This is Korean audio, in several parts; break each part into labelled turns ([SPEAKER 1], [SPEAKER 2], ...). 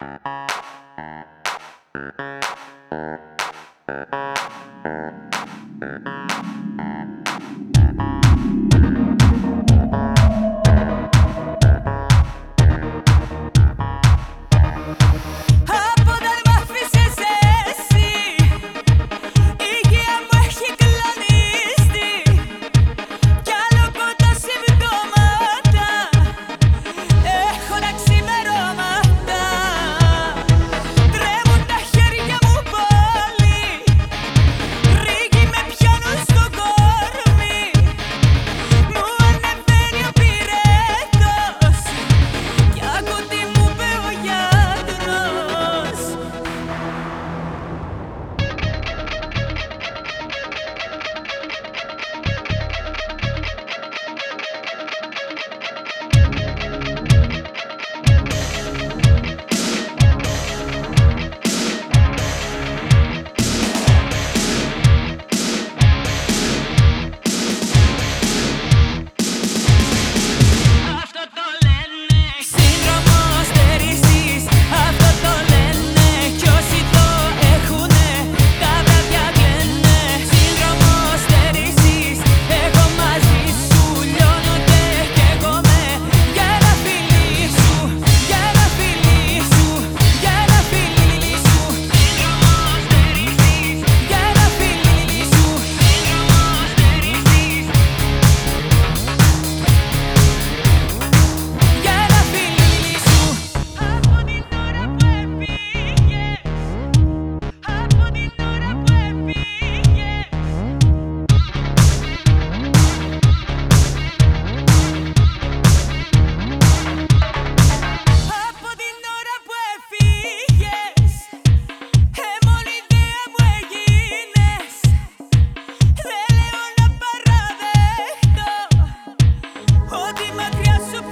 [SPEAKER 1] Thank you.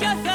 [SPEAKER 1] just